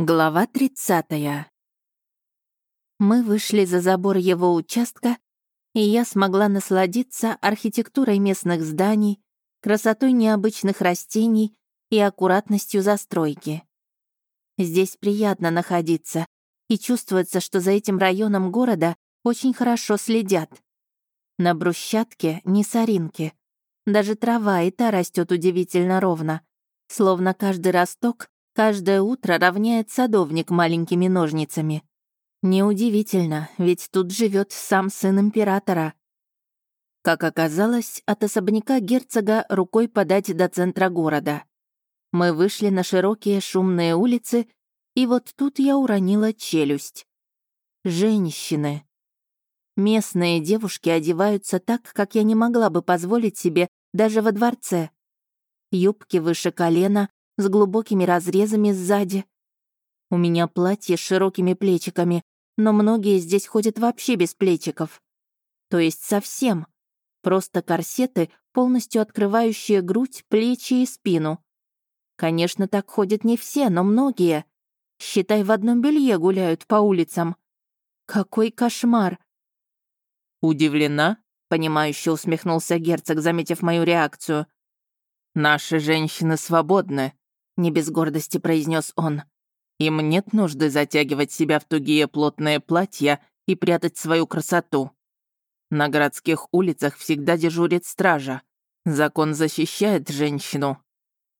Глава 30. Мы вышли за забор его участка, и я смогла насладиться архитектурой местных зданий, красотой необычных растений и аккуратностью застройки. Здесь приятно находиться, и чувствуется, что за этим районом города очень хорошо следят. На брусчатке не соринки. Даже трава и та растет удивительно ровно, словно каждый росток Каждое утро равняет садовник маленькими ножницами. Неудивительно, ведь тут живет сам сын императора. Как оказалось, от особняка герцога рукой подать до центра города. Мы вышли на широкие шумные улицы, и вот тут я уронила челюсть. Женщины. Местные девушки одеваются так, как я не могла бы позволить себе даже во дворце. Юбки выше колена, с глубокими разрезами сзади. У меня платье с широкими плечиками, но многие здесь ходят вообще без плечиков. То есть совсем. Просто корсеты, полностью открывающие грудь, плечи и спину. Конечно, так ходят не все, но многие. Считай, в одном белье гуляют по улицам. Какой кошмар! «Удивлена?» — понимающе усмехнулся герцог, заметив мою реакцию. «Наши женщины свободны не без гордости произнес он. Им нет нужды затягивать себя в тугие плотные платья и прятать свою красоту. На городских улицах всегда дежурит стража. Закон защищает женщину.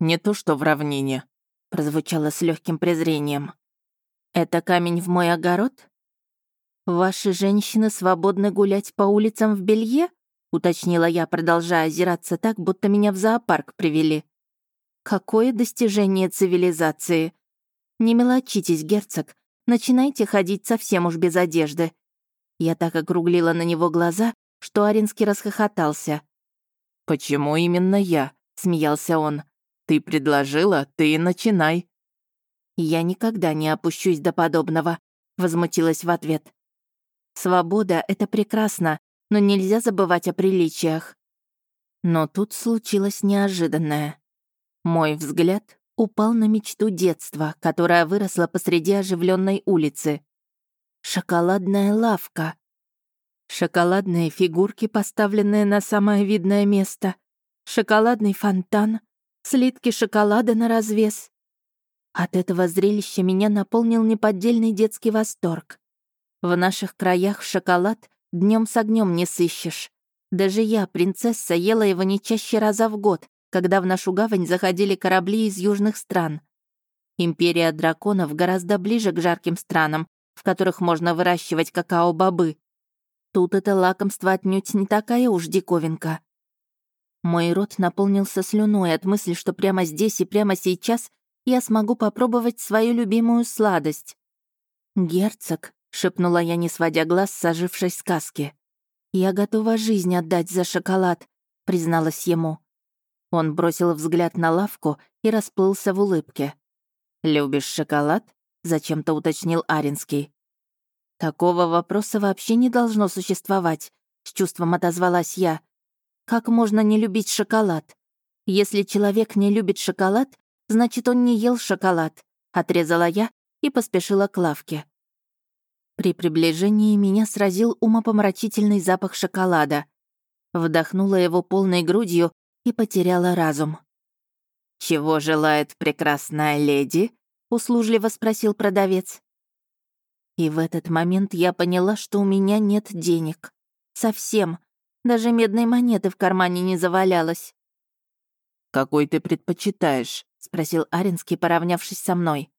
Не то что в равнине. Прозвучало с легким презрением. Это камень в мой огород? Ваши женщины свободны гулять по улицам в белье? уточнила я, продолжая озираться так, будто меня в зоопарк привели. Какое достижение цивилизации! Не мелочитесь, герцог, начинайте ходить совсем уж без одежды. Я так округлила на него глаза, что Аринский расхохотался. «Почему именно я?» — смеялся он. «Ты предложила, ты и начинай». «Я никогда не опущусь до подобного», — возмутилась в ответ. «Свобода — это прекрасно, но нельзя забывать о приличиях». Но тут случилось неожиданное. Мой взгляд упал на мечту детства, которая выросла посреди оживленной улицы. Шоколадная лавка. Шоколадные фигурки, поставленные на самое видное место. Шоколадный фонтан. Слитки шоколада на развес. От этого зрелища меня наполнил неподдельный детский восторг. В наших краях шоколад днем с огнем не сыщешь. Даже я, принцесса, ела его не чаще раза в год, когда в нашу гавань заходили корабли из южных стран. Империя драконов гораздо ближе к жарким странам, в которых можно выращивать какао-бобы. Тут это лакомство отнюдь не такая уж диковинка. Мой рот наполнился слюной от мысли, что прямо здесь и прямо сейчас я смогу попробовать свою любимую сладость. «Герцог», — шепнула я, не сводя глаз с ожившей сказки. «Я готова жизнь отдать за шоколад», — призналась ему. Он бросил взгляд на лавку и расплылся в улыбке. «Любишь шоколад?» — зачем-то уточнил Аринский. «Такого вопроса вообще не должно существовать», — с чувством отозвалась я. «Как можно не любить шоколад? Если человек не любит шоколад, значит, он не ел шоколад», — отрезала я и поспешила к лавке. При приближении меня сразил умопомрачительный запах шоколада. Вдохнула его полной грудью и потеряла разум. «Чего желает прекрасная леди?» — услужливо спросил продавец. И в этот момент я поняла, что у меня нет денег. Совсем. Даже медной монеты в кармане не завалялось. «Какой ты предпочитаешь?» — спросил Аринский, поравнявшись со мной.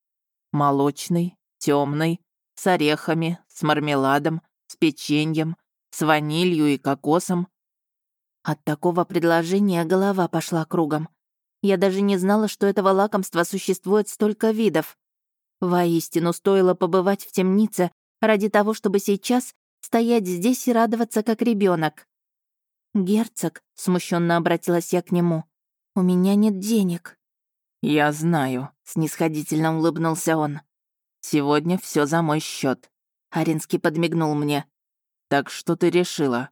«Молочный, темный, с орехами, с мармеладом, с печеньем, с ванилью и кокосом. От такого предложения голова пошла кругом. Я даже не знала, что этого лакомства существует столько видов. Воистину, стоило побывать в темнице ради того, чтобы сейчас стоять здесь и радоваться, как ребенок. «Герцог», — смущенно обратилась я к нему, — «у меня нет денег». «Я знаю», — снисходительно улыбнулся он. «Сегодня все за мой счет. Аринский подмигнул мне. «Так что ты решила?»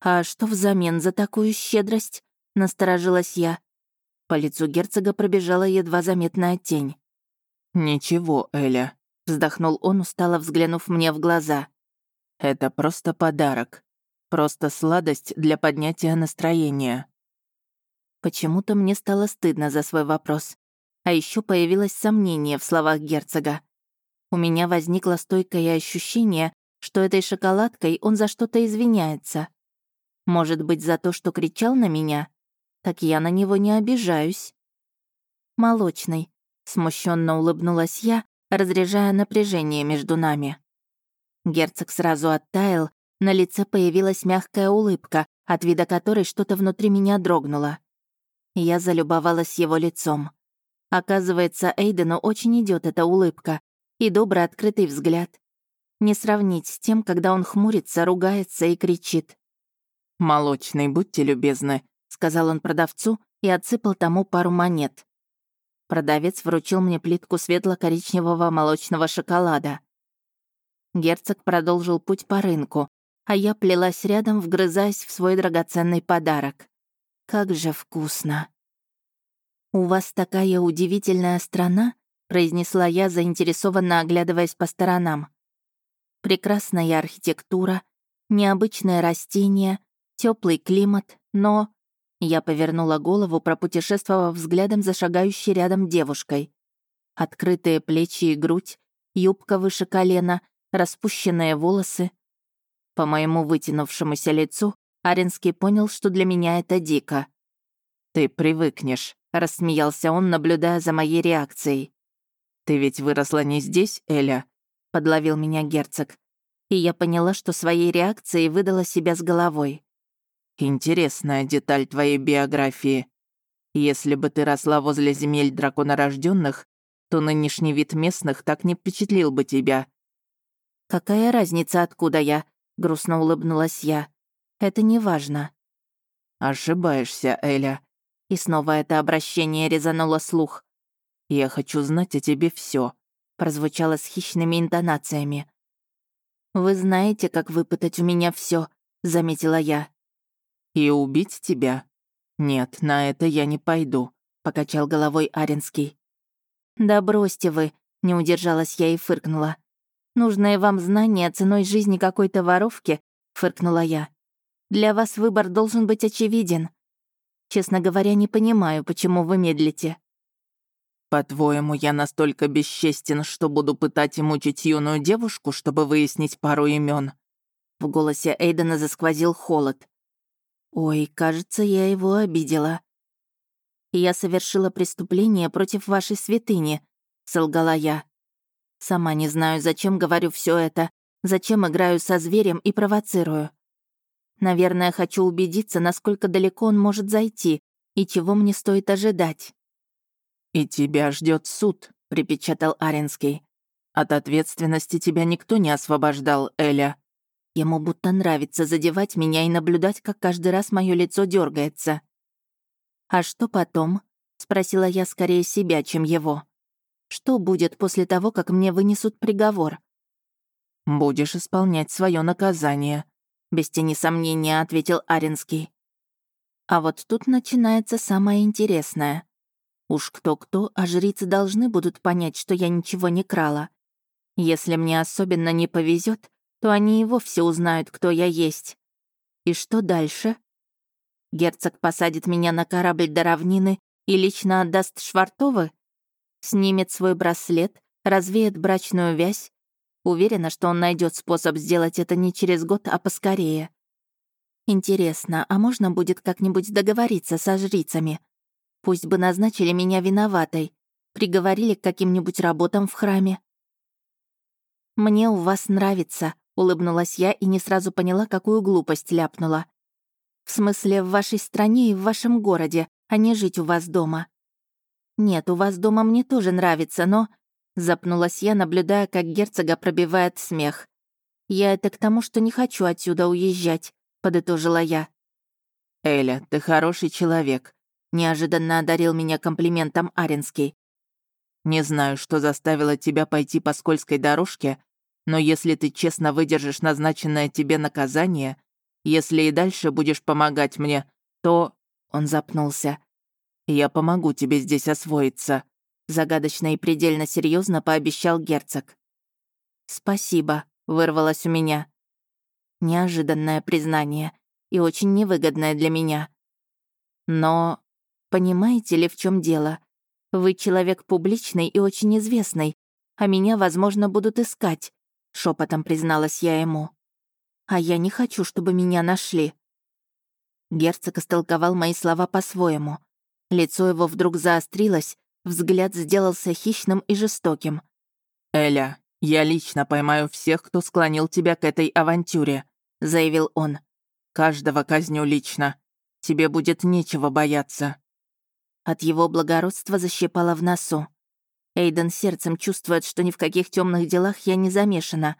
«А что взамен за такую щедрость?» — насторожилась я. По лицу герцога пробежала едва заметная тень. «Ничего, Эля», — вздохнул он, устало взглянув мне в глаза. «Это просто подарок. Просто сладость для поднятия настроения». Почему-то мне стало стыдно за свой вопрос. А еще появилось сомнение в словах герцога. У меня возникло стойкое ощущение, что этой шоколадкой он за что-то извиняется. Может быть, за то, что кричал на меня? Так я на него не обижаюсь. Молочный. Смущенно улыбнулась я, разряжая напряжение между нами. Герцог сразу оттаял, на лице появилась мягкая улыбка, от вида которой что-то внутри меня дрогнуло. Я залюбовалась его лицом. Оказывается, Эйдену очень идет эта улыбка и добрый открытый взгляд. Не сравнить с тем, когда он хмурится, ругается и кричит. «Молочный, будьте любезны», — сказал он продавцу и отсыпал тому пару монет. Продавец вручил мне плитку светло-коричневого молочного шоколада. Герцог продолжил путь по рынку, а я плелась рядом, вгрызаясь в свой драгоценный подарок. Как же вкусно! «У вас такая удивительная страна», — произнесла я, заинтересованно оглядываясь по сторонам. «Прекрасная архитектура, необычное растение, теплый климат, но...» Я повернула голову, пропутешествовав взглядом за шагающей рядом девушкой. Открытые плечи и грудь, юбка выше колена, распущенные волосы. По моему вытянувшемуся лицу Аренский понял, что для меня это дико. «Ты привыкнешь», — рассмеялся он, наблюдая за моей реакцией. «Ты ведь выросла не здесь, Эля?» — подловил меня герцог. И я поняла, что своей реакцией выдала себя с головой. Интересная деталь твоей биографии. Если бы ты росла возле земель драконорожденных, то нынешний вид местных так не впечатлил бы тебя. «Какая разница, откуда я?» — грустно улыбнулась я. «Это не важно». «Ошибаешься, Эля». И снова это обращение резануло слух. «Я хочу знать о тебе все, прозвучало с хищными интонациями. «Вы знаете, как выпытать у меня все, заметила я. «И убить тебя?» «Нет, на это я не пойду», — покачал головой Аренский. «Да бросьте вы», — не удержалась я и фыркнула. «Нужное вам знание ценой жизни какой-то воровки?» — фыркнула я. «Для вас выбор должен быть очевиден. Честно говоря, не понимаю, почему вы медлите». «По-твоему, я настолько бесчестен, что буду пытать и мучить юную девушку, чтобы выяснить пару имен? В голосе Эйдена засквозил холод. «Ой, кажется, я его обидела». «Я совершила преступление против вашей святыни», — солгала я. «Сама не знаю, зачем говорю все это, зачем играю со зверем и провоцирую. Наверное, хочу убедиться, насколько далеко он может зайти и чего мне стоит ожидать». «И тебя ждет суд», — припечатал Аренский. «От ответственности тебя никто не освобождал, Эля». Ему будто нравится задевать меня и наблюдать, как каждый раз мое лицо дергается. «А что потом?» — спросила я скорее себя, чем его. «Что будет после того, как мне вынесут приговор?» «Будешь исполнять свое наказание», — без тени сомнения ответил Аренский. А вот тут начинается самое интересное. Уж кто-кто, а жрицы должны будут понять, что я ничего не крала. Если мне особенно не повезет, то они и вовсе узнают, кто я есть. И что дальше? Герцог посадит меня на корабль до равнины и лично отдаст Швартовы? Снимет свой браслет, развеет брачную вязь? Уверена, что он найдет способ сделать это не через год, а поскорее. Интересно, а можно будет как-нибудь договориться со жрицами? Пусть бы назначили меня виноватой, приговорили к каким-нибудь работам в храме. «Мне у вас нравится», Улыбнулась я и не сразу поняла, какую глупость ляпнула. «В смысле, в вашей стране и в вашем городе, а не жить у вас дома». «Нет, у вас дома мне тоже нравится, но...» Запнулась я, наблюдая, как герцога пробивает смех. «Я это к тому, что не хочу отсюда уезжать», — подытожила я. «Эля, ты хороший человек», — неожиданно одарил меня комплиментом Аренский. «Не знаю, что заставило тебя пойти по скользкой дорожке, но если ты честно выдержишь назначенное тебе наказание, если и дальше будешь помогать мне, то...» Он запнулся. «Я помогу тебе здесь освоиться. загадочно и предельно серьезно пообещал герцог. «Спасибо», — вырвалось у меня. Неожиданное признание и очень невыгодное для меня. Но понимаете ли, в чем дело? Вы человек публичный и очень известный, а меня, возможно, будут искать, шепотом призналась я ему. А я не хочу, чтобы меня нашли. Герцог истолковал мои слова по-своему. Лицо его вдруг заострилось, взгляд сделался хищным и жестоким. «Эля, я лично поймаю всех, кто склонил тебя к этой авантюре», — заявил он. «Каждого казню лично. Тебе будет нечего бояться». От его благородства защипало в носу. Эйден сердцем чувствует, что ни в каких темных делах я не замешана.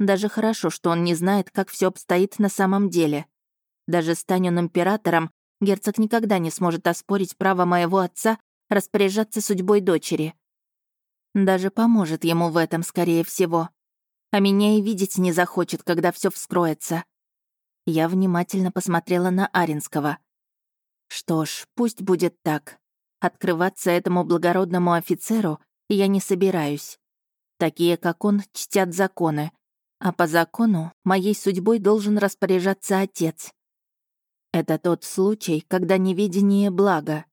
Даже хорошо, что он не знает, как все обстоит на самом деле. Даже стань он императором, герцог никогда не сможет оспорить право моего отца распоряжаться судьбой дочери. Даже поможет ему в этом, скорее всего. А меня и видеть не захочет, когда все вскроется. Я внимательно посмотрела на Аринского. Что ж, пусть будет так. Открываться этому благородному офицеру я не собираюсь. Такие, как он, чтят законы. А по закону моей судьбой должен распоряжаться отец. Это тот случай, когда неведение — благо.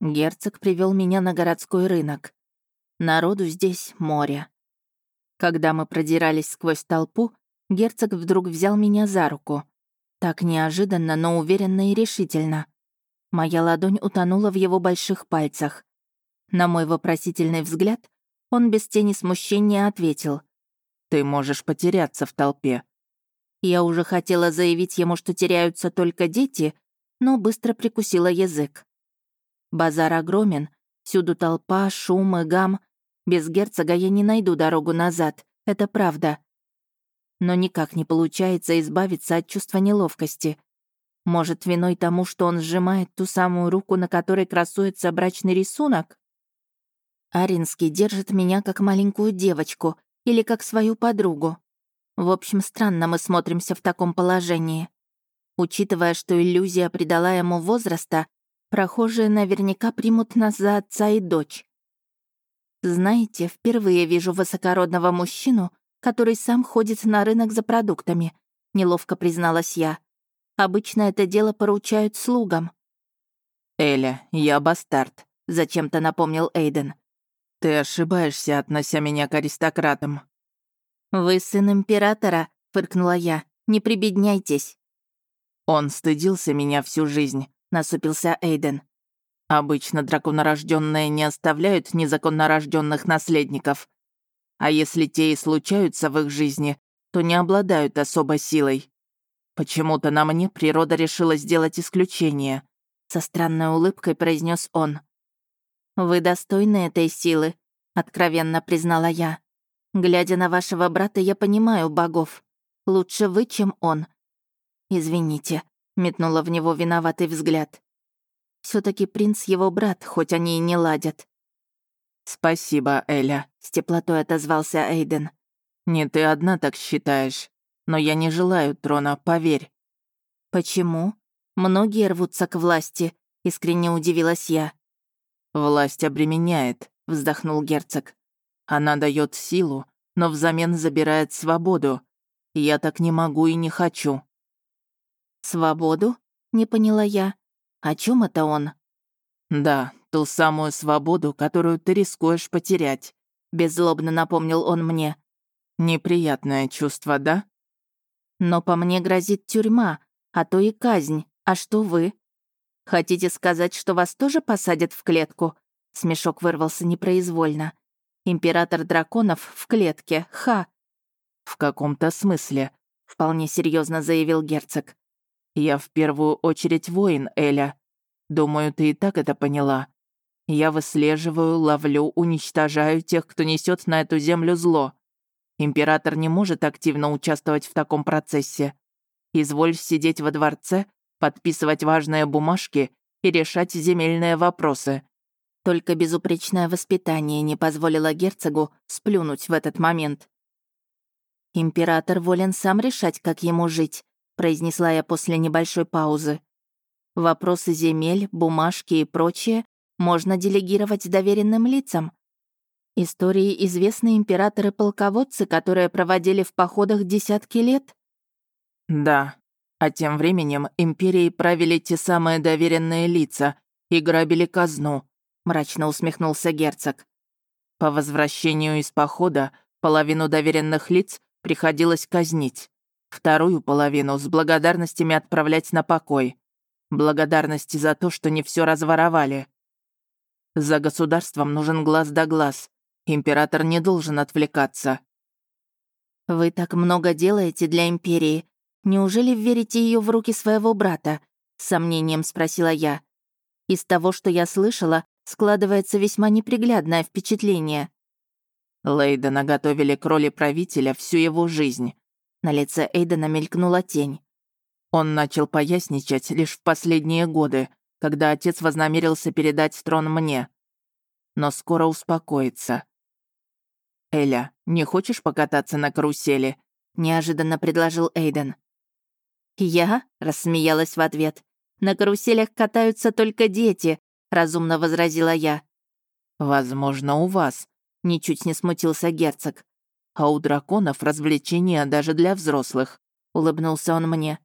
Герцог привел меня на городской рынок. Народу здесь море. Когда мы продирались сквозь толпу, герцог вдруг взял меня за руку. Так неожиданно, но уверенно и решительно. Моя ладонь утонула в его больших пальцах. На мой вопросительный взгляд он без тени смущения ответил. «Ты можешь потеряться в толпе». Я уже хотела заявить ему, что теряются только дети, но быстро прикусила язык. Базар огромен, всюду толпа, шум и гам. Без герцога я не найду дорогу назад, это правда. Но никак не получается избавиться от чувства неловкости. Может, виной тому, что он сжимает ту самую руку, на которой красуется брачный рисунок? Аринский держит меня как маленькую девочку или как свою подругу. В общем, странно мы смотримся в таком положении. Учитывая, что иллюзия придала ему возраста, Прохожие наверняка примут нас за отца и дочь. Знаете, впервые вижу высокородного мужчину, который сам ходит на рынок за продуктами, неловко призналась я. Обычно это дело поручают слугам. «Эля, я бастард», — зачем-то напомнил Эйден. «Ты ошибаешься, относя меня к аристократам». «Вы сын императора», — фыркнула я. «Не прибедняйтесь». Он стыдился меня всю жизнь, насупился Эйден. Обычно драконорожденные не оставляют незаконнорожденных наследников. А если те и случаются в их жизни, то не обладают особой силой. Почему-то на мне природа решила сделать исключение. Со странной улыбкой произнес он. «Вы достойны этой силы», — откровенно признала я. «Глядя на вашего брата, я понимаю богов. Лучше вы, чем он. Извините, метнула в него виноватый взгляд. все таки принц его брат, хоть они и не ладят. «Спасибо, Эля», — с теплотой отозвался Эйден. «Не ты одна так считаешь, но я не желаю трона, поверь». «Почему? Многие рвутся к власти», — искренне удивилась я. «Власть обременяет», — вздохнул герцог. «Она дает силу, но взамен забирает свободу. Я так не могу и не хочу. «Свободу?» — не поняла я. «О чем это он?» «Да, ту самую свободу, которую ты рискуешь потерять», — беззлобно напомнил он мне. «Неприятное чувство, да?» «Но по мне грозит тюрьма, а то и казнь. А что вы?» «Хотите сказать, что вас тоже посадят в клетку?» Смешок вырвался непроизвольно. «Император драконов в клетке, ха!» «В каком-то смысле», — вполне серьезно заявил герцог. Я в первую очередь воин, Эля. Думаю, ты и так это поняла. Я выслеживаю, ловлю, уничтожаю тех, кто несет на эту землю зло. Император не может активно участвовать в таком процессе. Изволь сидеть во дворце, подписывать важные бумажки и решать земельные вопросы. Только безупречное воспитание не позволило герцогу сплюнуть в этот момент. Император волен сам решать, как ему жить, произнесла я после небольшой паузы. Вопросы земель, бумажки и прочее можно делегировать доверенным лицам. Истории известны императоры-полководцы, которые проводили в походах десятки лет. Да, а тем временем империей правили те самые доверенные лица и грабили казну, мрачно усмехнулся герцог. По возвращению из похода половину доверенных лиц приходилось казнить, вторую половину с благодарностями отправлять на покой. Благодарности за то, что не все разворовали. За государством нужен глаз да глаз. Император не должен отвлекаться. «Вы так много делаете для Империи. Неужели верите ее в руки своего брата?» — с сомнением спросила я. Из того, что я слышала, складывается весьма неприглядное впечатление. Лейдена готовили к роли правителя всю его жизнь. На лице Эйдена мелькнула тень. Он начал поясничать лишь в последние годы, когда отец вознамерился передать трон мне. Но скоро успокоится. «Эля, не хочешь покататься на карусели?» — неожиданно предложил Эйден. «Я?» — рассмеялась в ответ. «На каруселях катаются только дети», — разумно возразила я. «Возможно, у вас», — ничуть не смутился герцог. «А у драконов развлечения даже для взрослых», — улыбнулся он мне.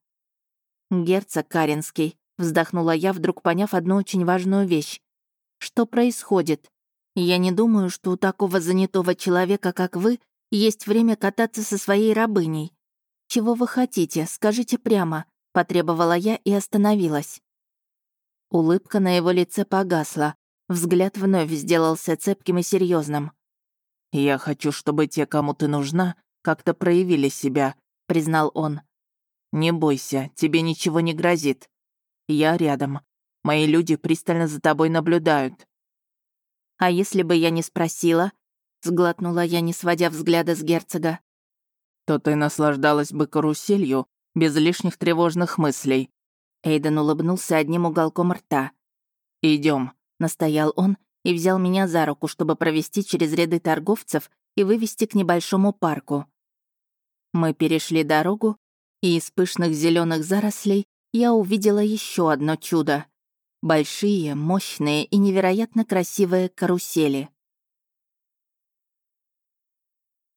«Герцог Каринский», — вздохнула я, вдруг поняв одну очень важную вещь. «Что происходит? Я не думаю, что у такого занятого человека, как вы, есть время кататься со своей рабыней. Чего вы хотите, скажите прямо», — потребовала я и остановилась. Улыбка на его лице погасла, взгляд вновь сделался цепким и серьезным. «Я хочу, чтобы те, кому ты нужна, как-то проявили себя», — признал он. «Не бойся, тебе ничего не грозит. Я рядом. Мои люди пристально за тобой наблюдают». «А если бы я не спросила?» — сглотнула я, не сводя взгляда с герцога. «То ты наслаждалась бы каруселью без лишних тревожных мыслей». Эйден улыбнулся одним уголком рта. Идем, настоял он и взял меня за руку, чтобы провести через ряды торговцев и вывести к небольшому парку. Мы перешли дорогу и из пышных зеленых зарослей я увидела еще одно чудо. Большие, мощные и невероятно красивые карусели.